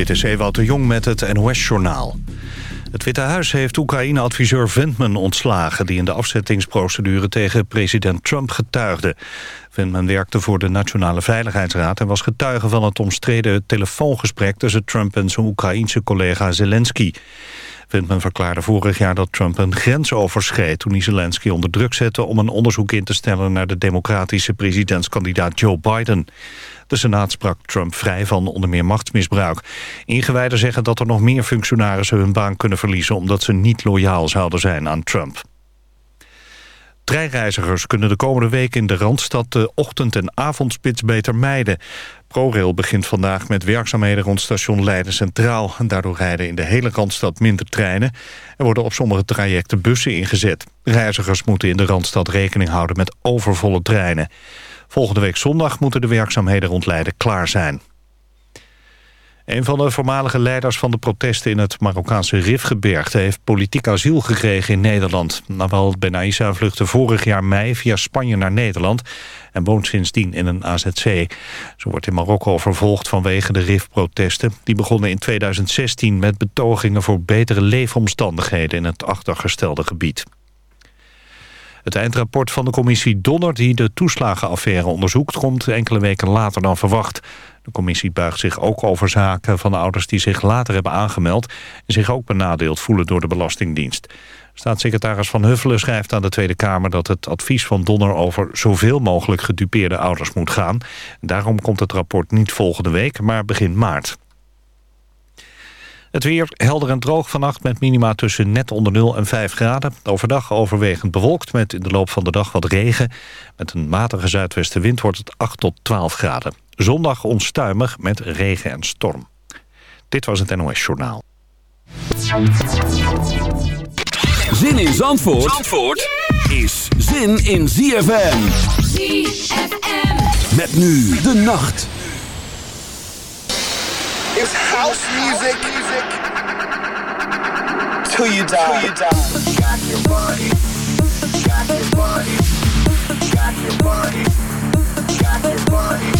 Dit is Ewout de Jong met het NOS-journaal. Het Witte Huis heeft Oekraïne-adviseur Ventman ontslagen... die in de afzettingsprocedure tegen president Trump getuigde. Ventman werkte voor de Nationale Veiligheidsraad... en was getuige van het omstreden telefoongesprek... tussen Trump en zijn Oekraïense collega Zelensky. Ventman verklaarde vorig jaar dat Trump een grens overschreed... toen hij Zelensky onder druk zette om een onderzoek in te stellen... naar de democratische presidentskandidaat Joe Biden. De Senaat sprak Trump vrij van onder meer machtsmisbruik. Ingewijden zeggen dat er nog meer functionarissen hun baan kunnen verliezen... omdat ze niet loyaal zouden zijn aan Trump. Treinreizigers kunnen de komende week in de Randstad de ochtend- en avondspits beter mijden. ProRail begint vandaag met werkzaamheden rond station Leiden Centraal. Daardoor rijden in de hele Randstad minder treinen. Er worden op sommige trajecten bussen ingezet. Reizigers moeten in de Randstad rekening houden met overvolle treinen. Volgende week zondag moeten de werkzaamheden rond Leiden klaar zijn. Een van de voormalige leiders van de protesten in het Marokkaanse Rifgebergte... heeft politiek asiel gekregen in Nederland. Nawal Benaissa vluchtte vorig jaar mei via Spanje naar Nederland... en woont sindsdien in een AZC. Ze wordt in Marokko vervolgd vanwege de RIF-protesten. Die begonnen in 2016 met betogingen voor betere leefomstandigheden... in het achtergestelde gebied. Het eindrapport van de commissie Donner die de toeslagenaffaire onderzoekt... komt enkele weken later dan verwacht. De commissie buigt zich ook over zaken van de ouders die zich later hebben aangemeld... en zich ook benadeeld voelen door de Belastingdienst. Staatssecretaris Van Huffelen schrijft aan de Tweede Kamer... dat het advies van Donner over zoveel mogelijk gedupeerde ouders moet gaan. Daarom komt het rapport niet volgende week, maar begin maart. Het weer helder en droog vannacht met minima tussen net onder 0 en 5 graden. Overdag overwegend bewolkt met in de loop van de dag wat regen. Met een matige zuidwestenwind wordt het 8 tot 12 graden. Zondag onstuimig met regen en storm. Dit was het NOS Journaal. Zin in Zandvoort, Zandvoort is zin in ZFM. ZFM. Met nu de nacht. It's house music till you die. you die. Got your body, got your body, got your body, got your body,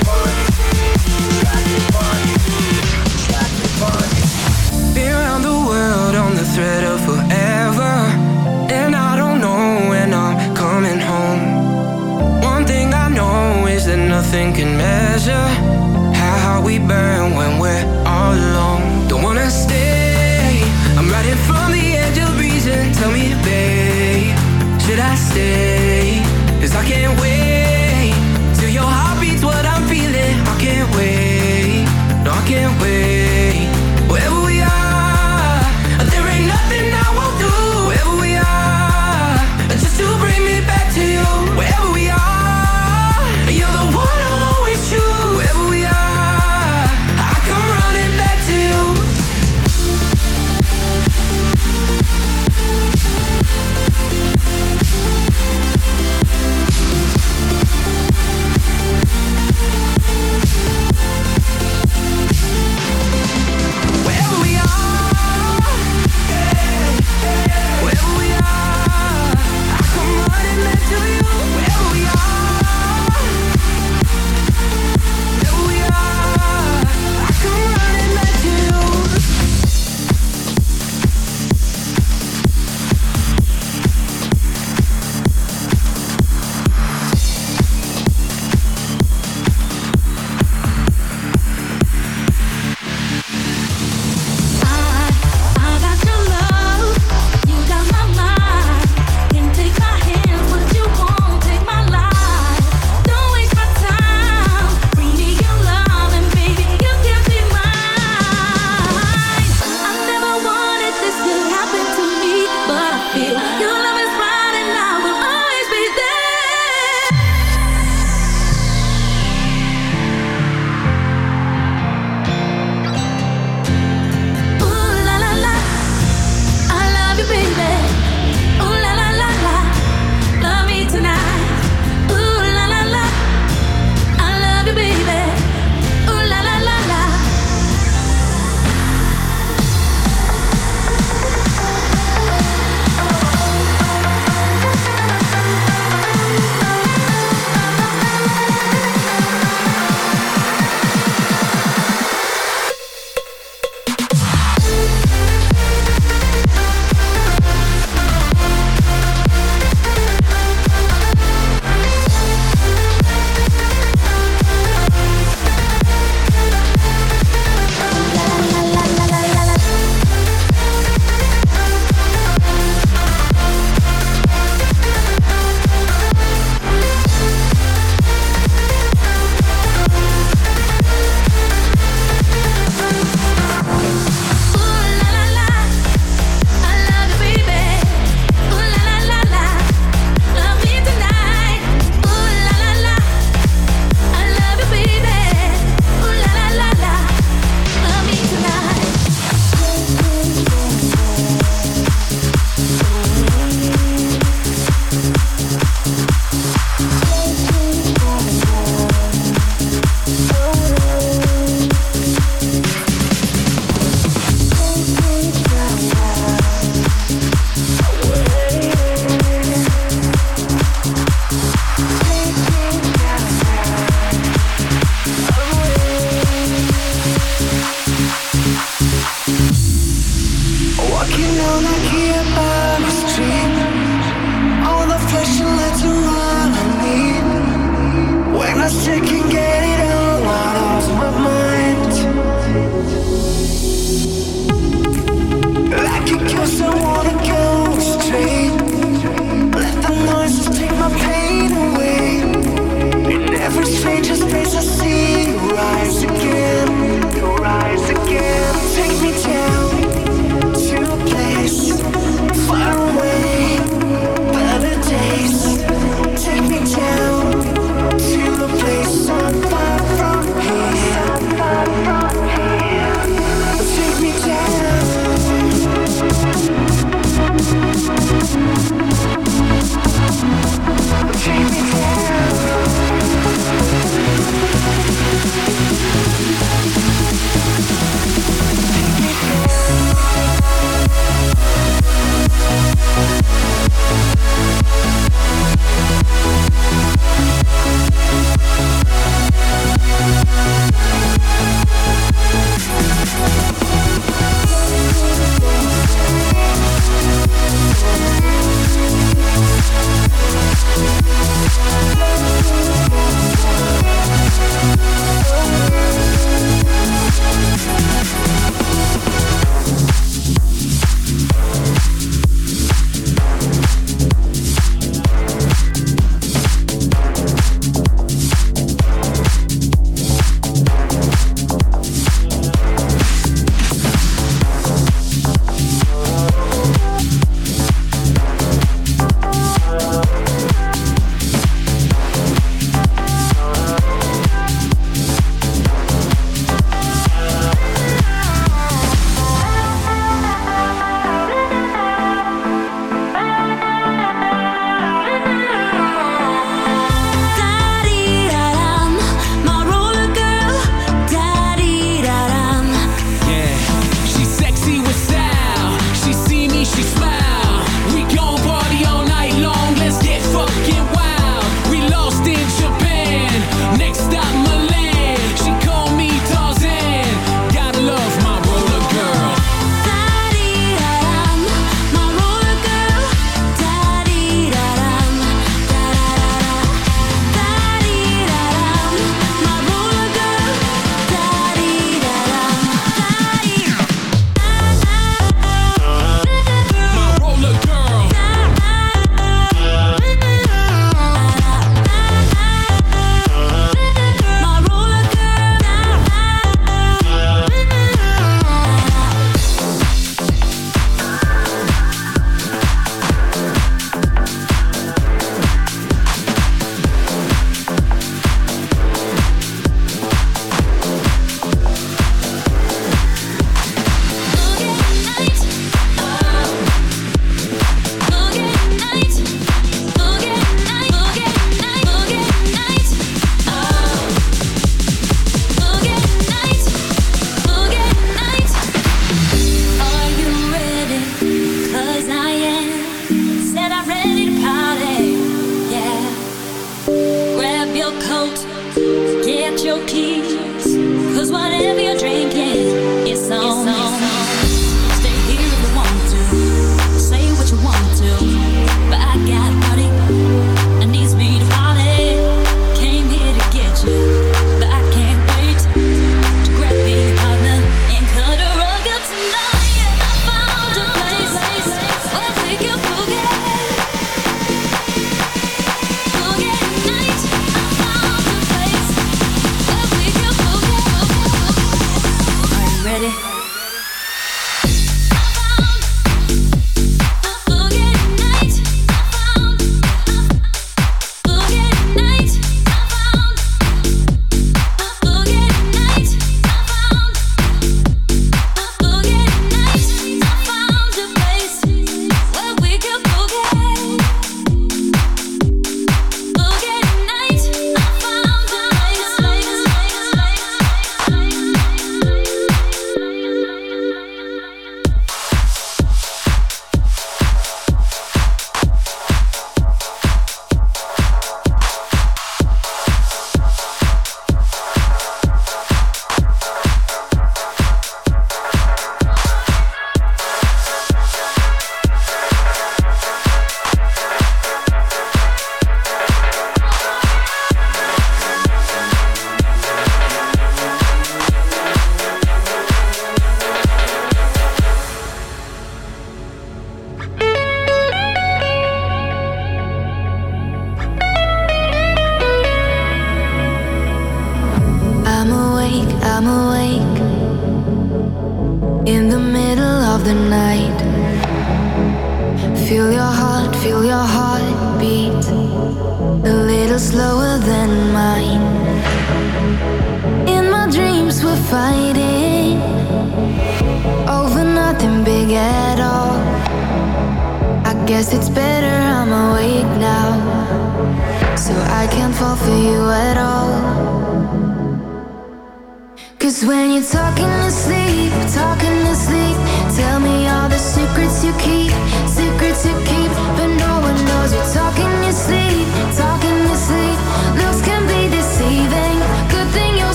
nothing can measure how we burn when we're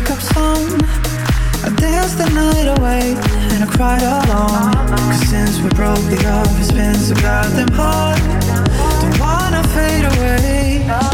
breakup song. I danced the night away and I cried alone. Cause since we broke it up, it's been so goddamn hard. Don't wanna fade away.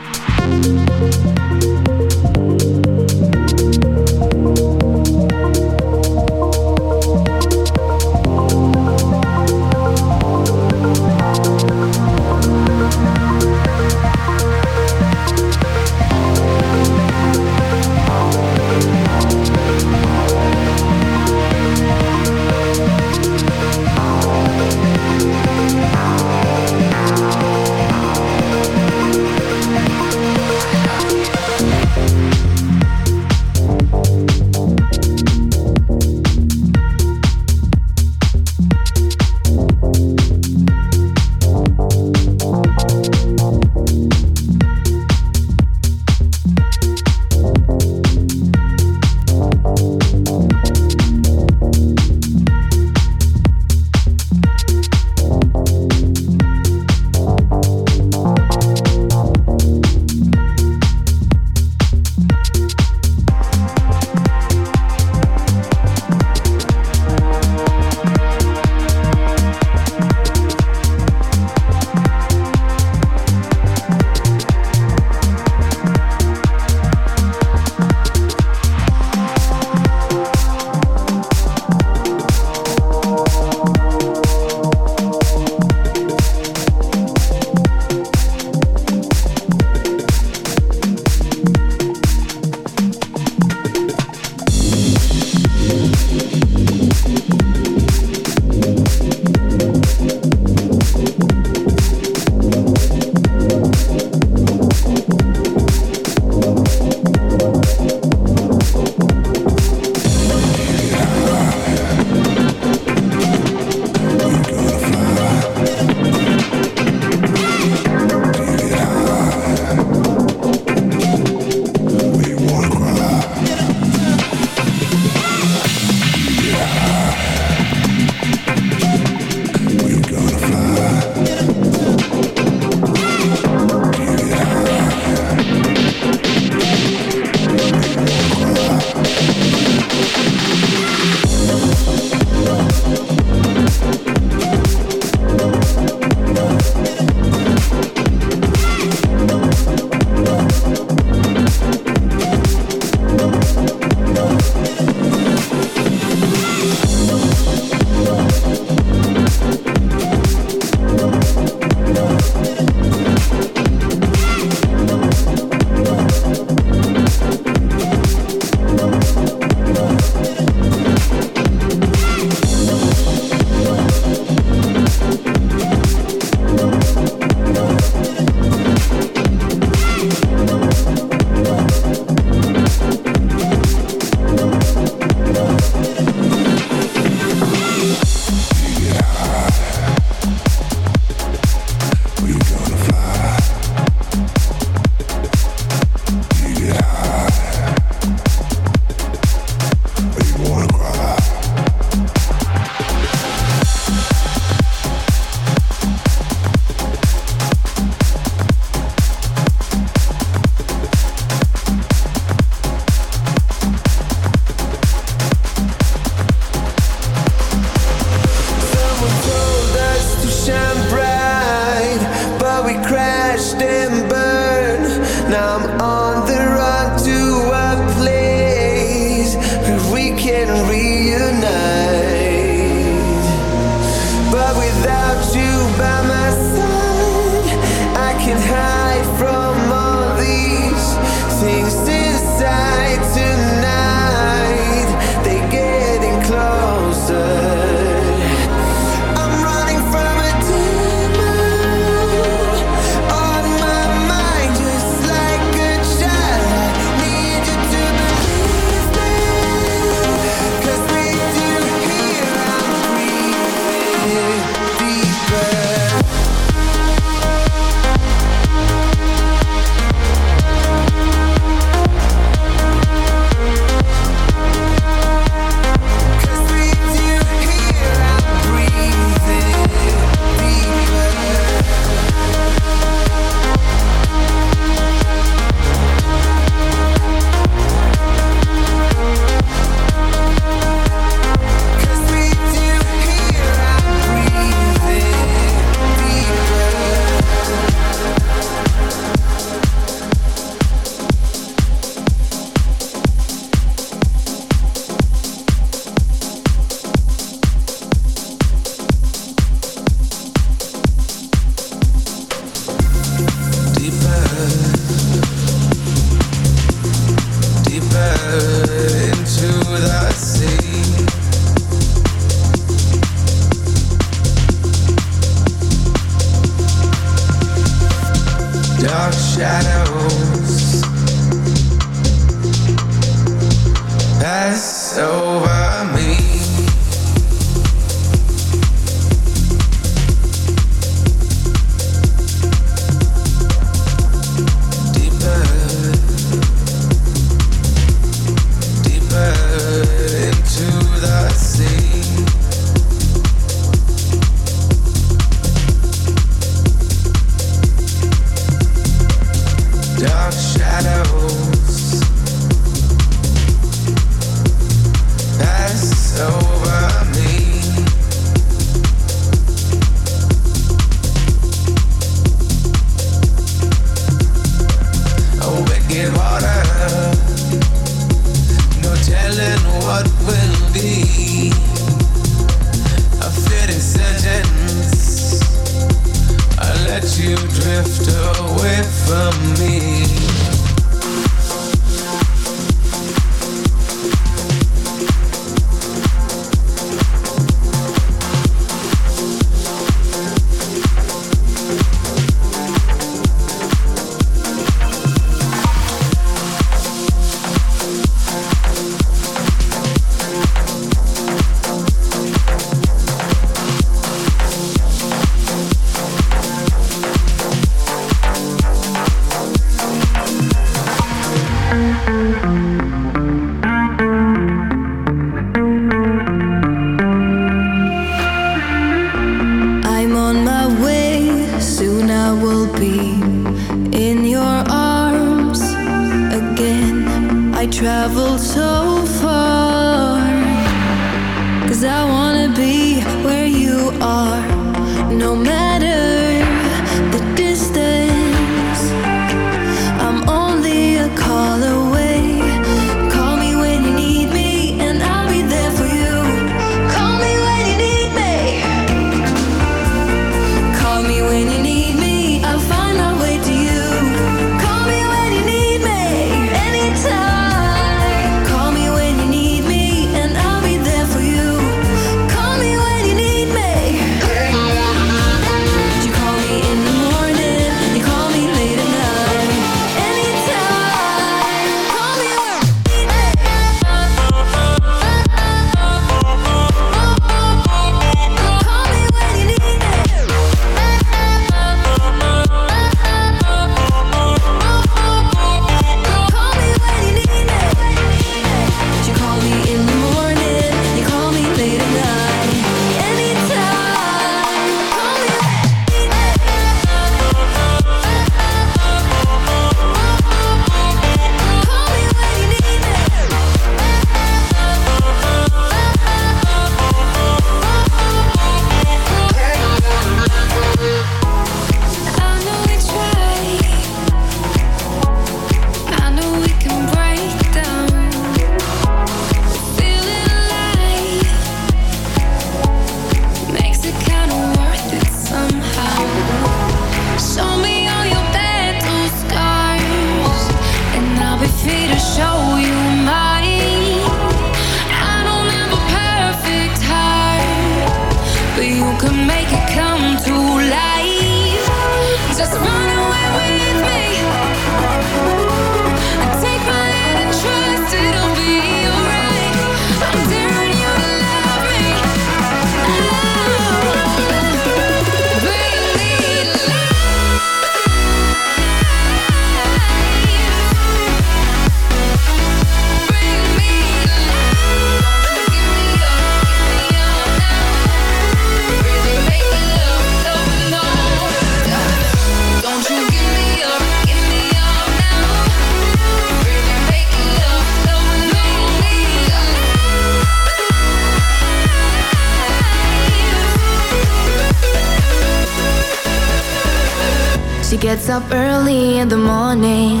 up early in the morning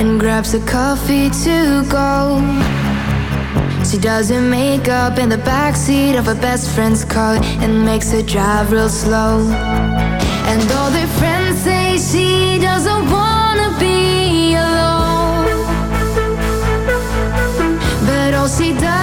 and grabs a coffee to go. She does her makeup in the backseat of her best friend's car and makes her drive real slow. And all their friends say she doesn't wanna be alone, but all she does.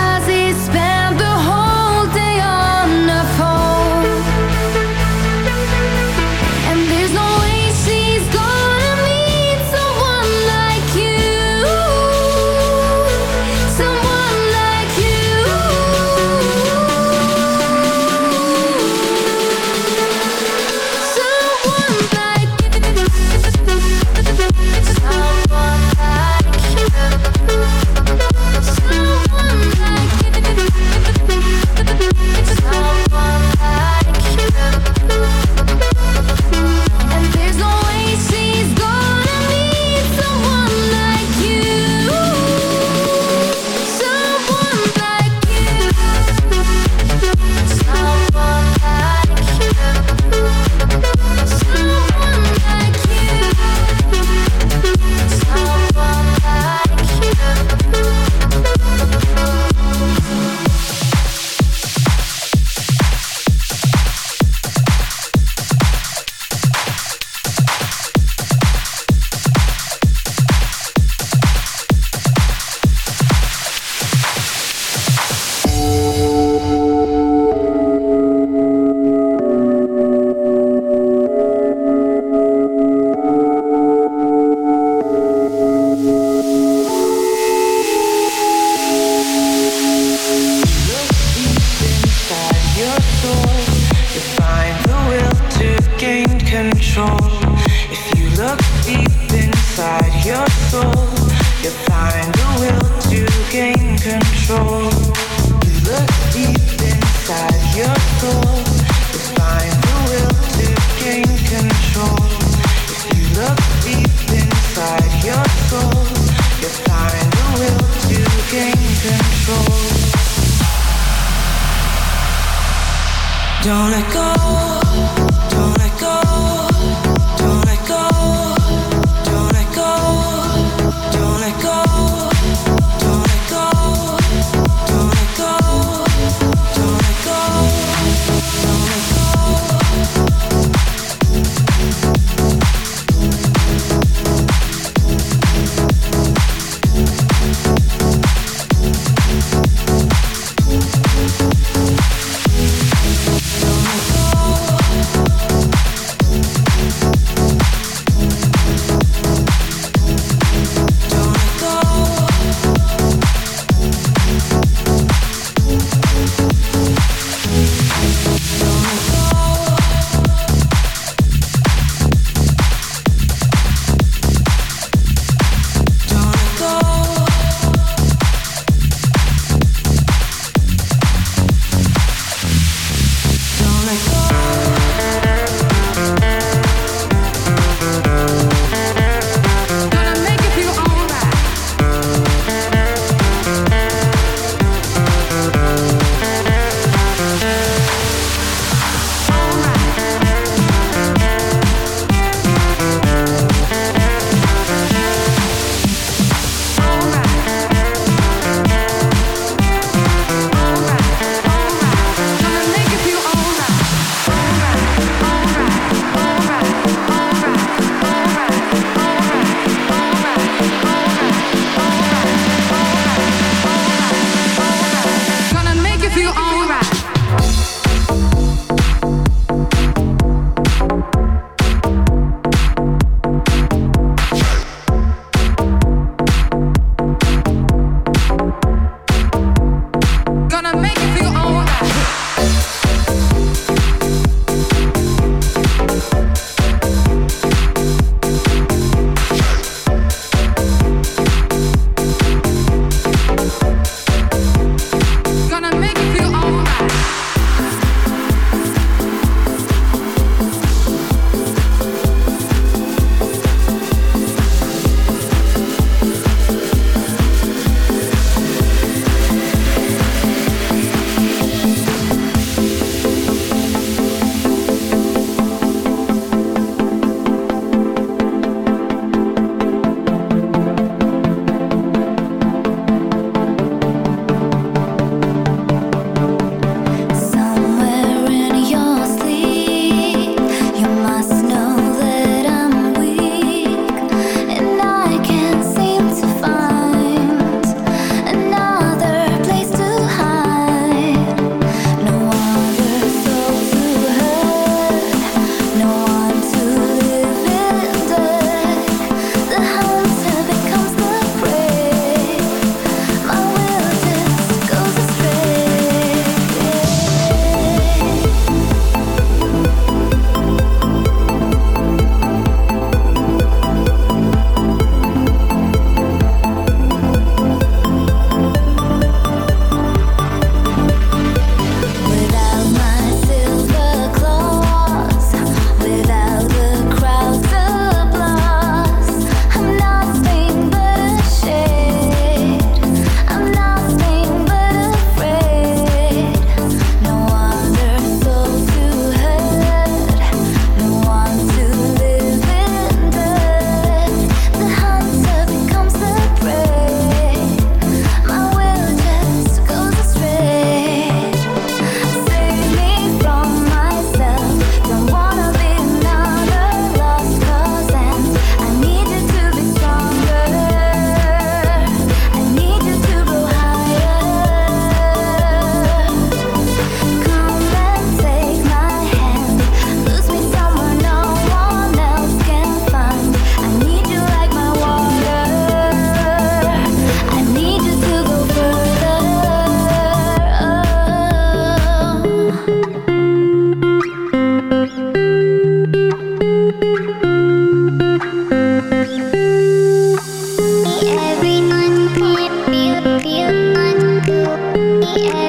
me